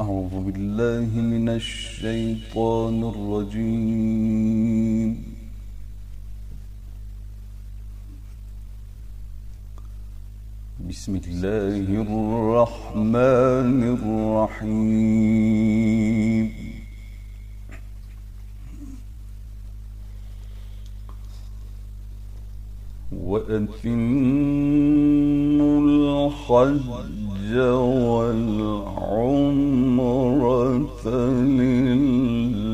أعوذ بالله من الشيطان الرجيم. بسم الله الرحمن الرحيم. وأتموا الحج والعمرة لله.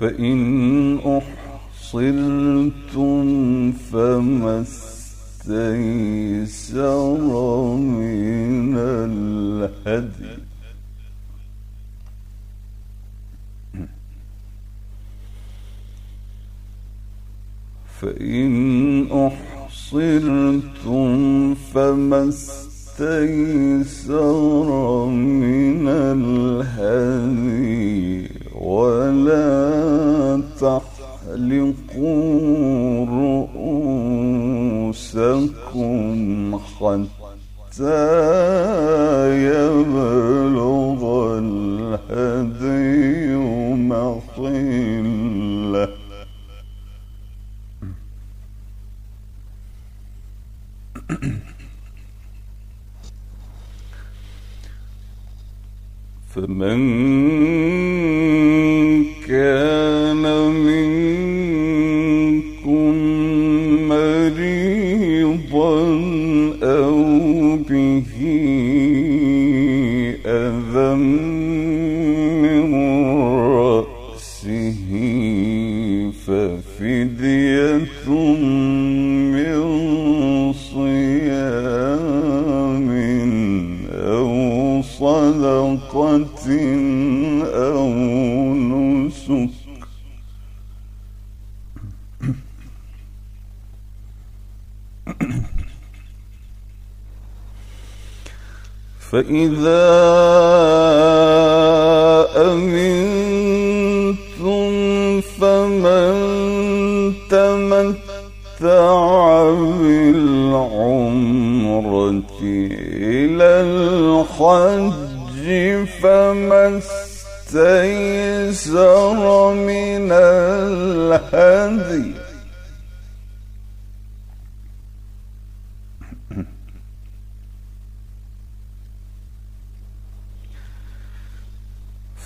فإن أحصلتم فما استيسر من الهدي. أحصرتم فما استيسر من الهدي ولا تحلقوا رؤوسكم حتى يبلغ الهدي محله فمن فإذا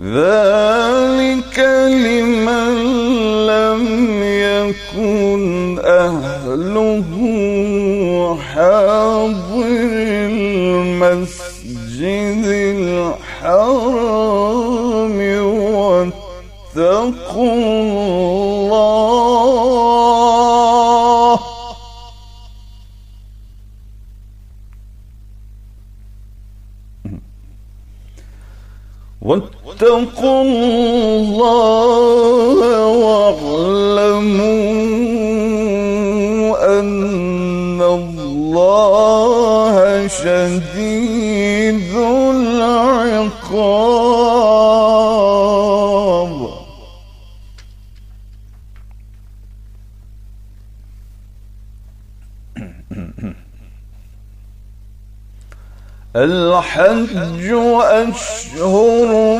ذلك لمن لم يكن أهله حاضر واتقوا الله الحج أشهر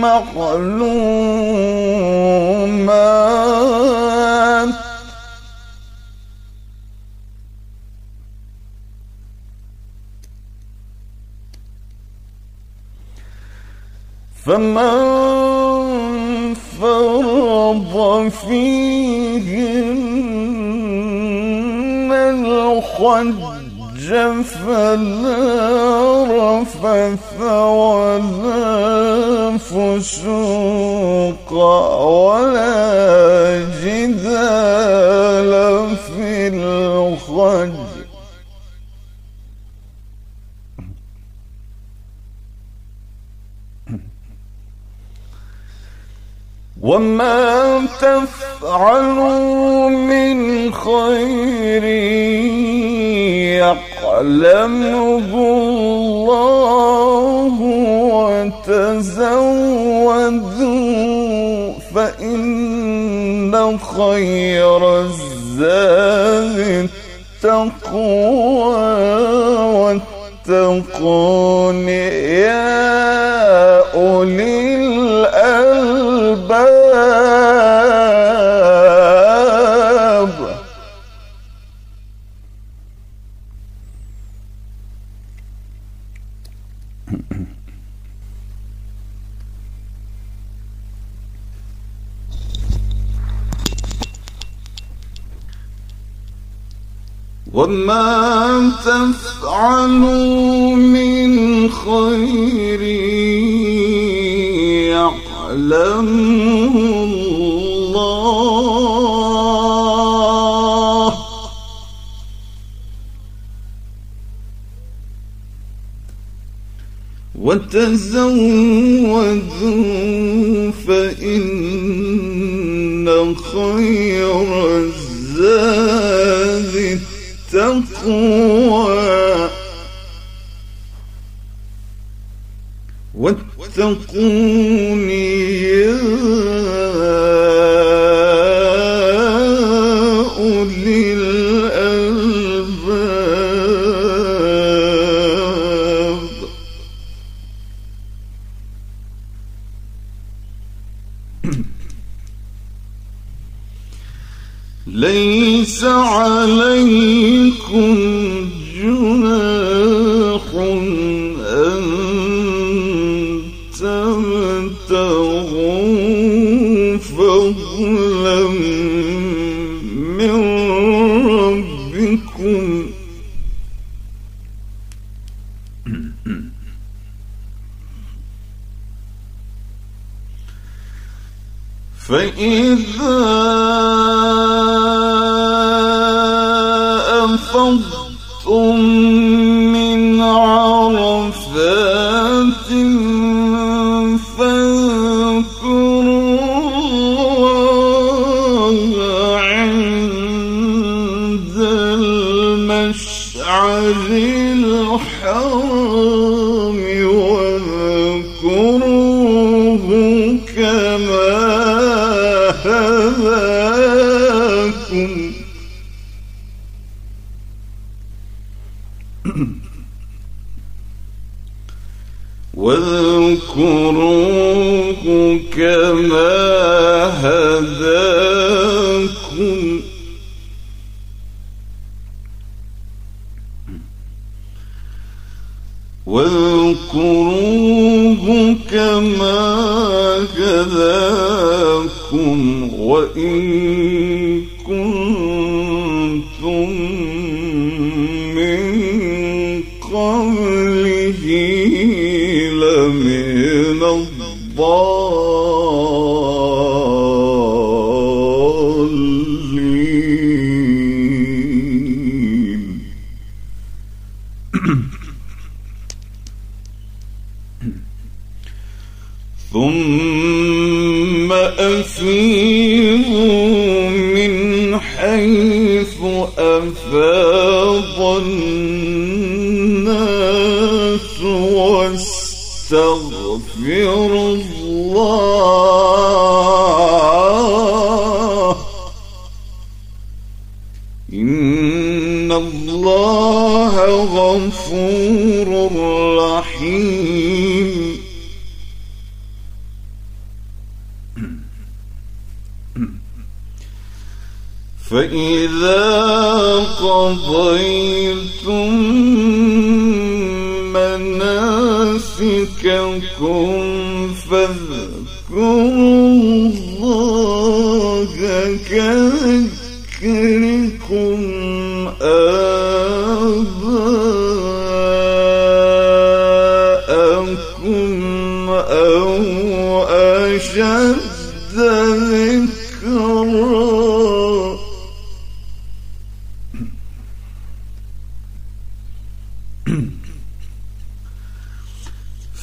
معلومات فمن فرض فيهن الحج فلا رفث ولا فسوق ولا جدال في الحج وما تفعلوا من خير يعلمه الله وتزودوا فإن خير الزاد التقوى واتقون وما تفعلوا من خير يعلمه وتزودوا فإن خير الزاد التقوى. واتقوني ليس عليكم جناح فضلا من ربكم. فإذا the هداكم واذكروه كما هداكم وإن كنتم من قبله لمن ثم أفيضوا من حيث أفاض الناس واستغفروا الله. غفور رحيم. فإذا قضيتم مناسككم فاذكروا كذكركم. آباءكم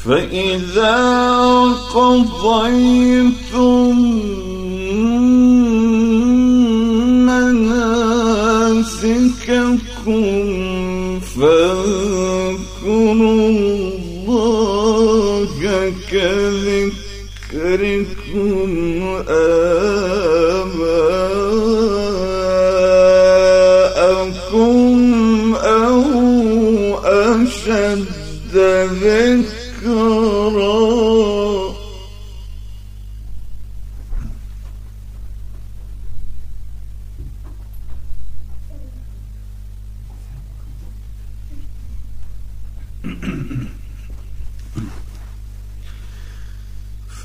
فإذا قضيتم مناسككم فاذكروا الله كذكركم. آباءكم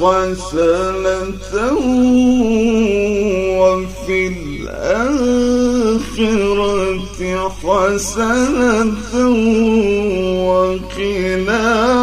حسنة وفي الآخرة حسنة وقنا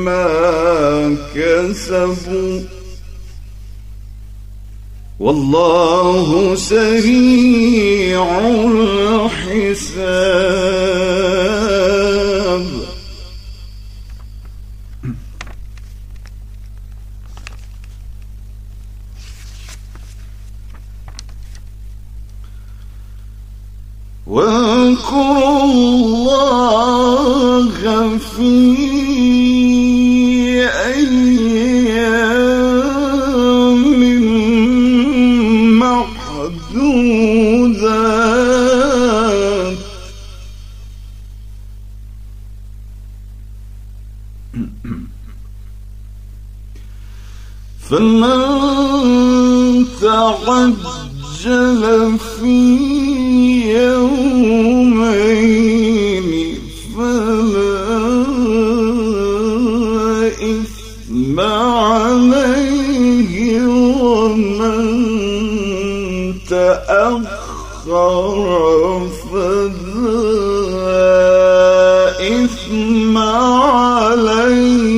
مما كسبوا. والله سريع الحساب. معدودات فمن تعجل في تأخر فلا إثم عليه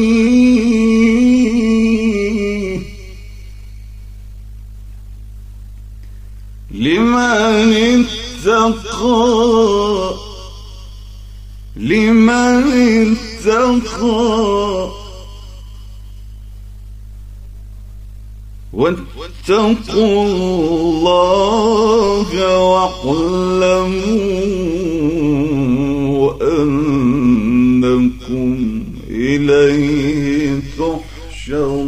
لمن اتقى لمن اتقى واتقوا الله واعلموا أنكم إليه تحشرون.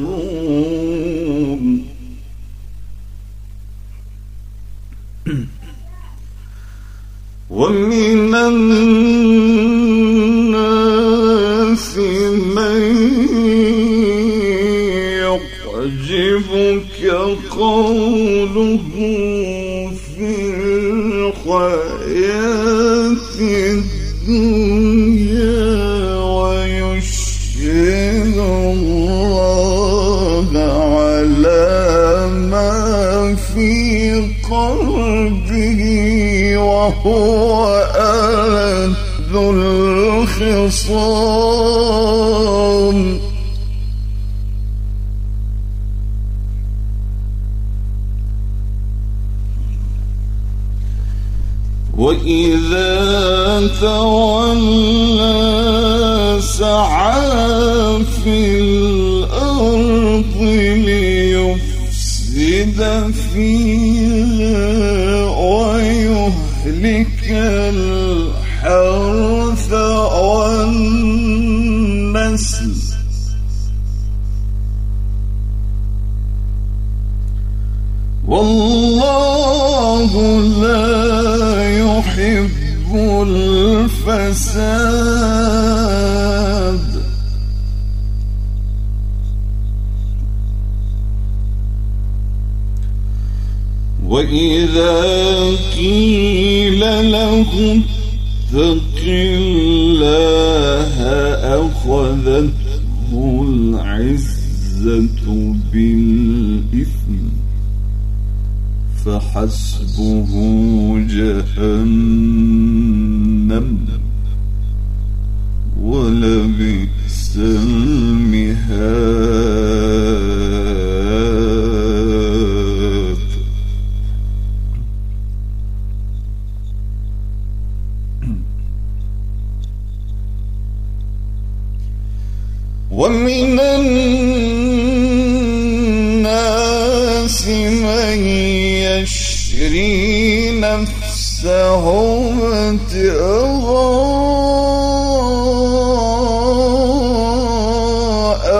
ومن الناس ألد الخصام. وإذا تولى والله لا يحب الفساد. وإذا قيل له اتق فحسبه جهنم.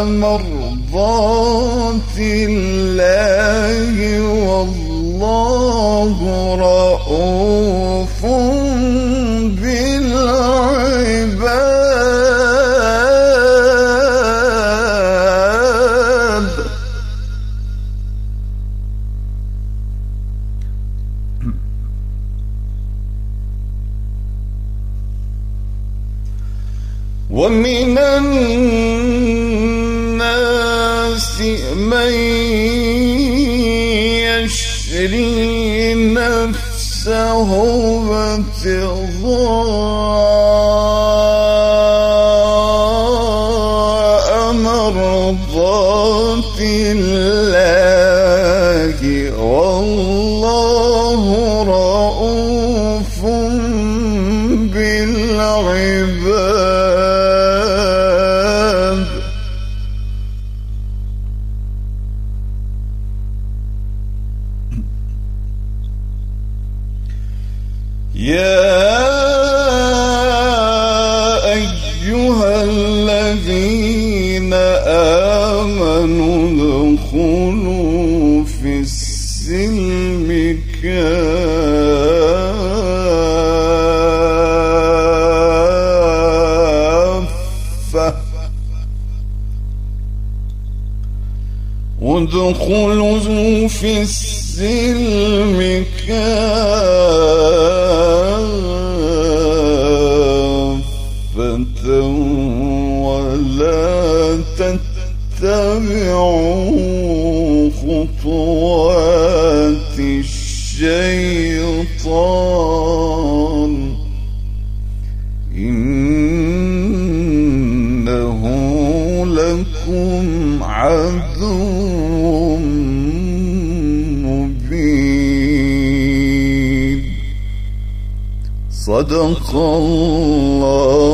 مرضات الله والله رؤوف نفسه ابتغاء مرضات الله. أيها الذين آمنوا ادخلوا في السلم كافة. ادخلوا في السلم خطوات الشيطان. إنه لكم عدو مبين. صدق الله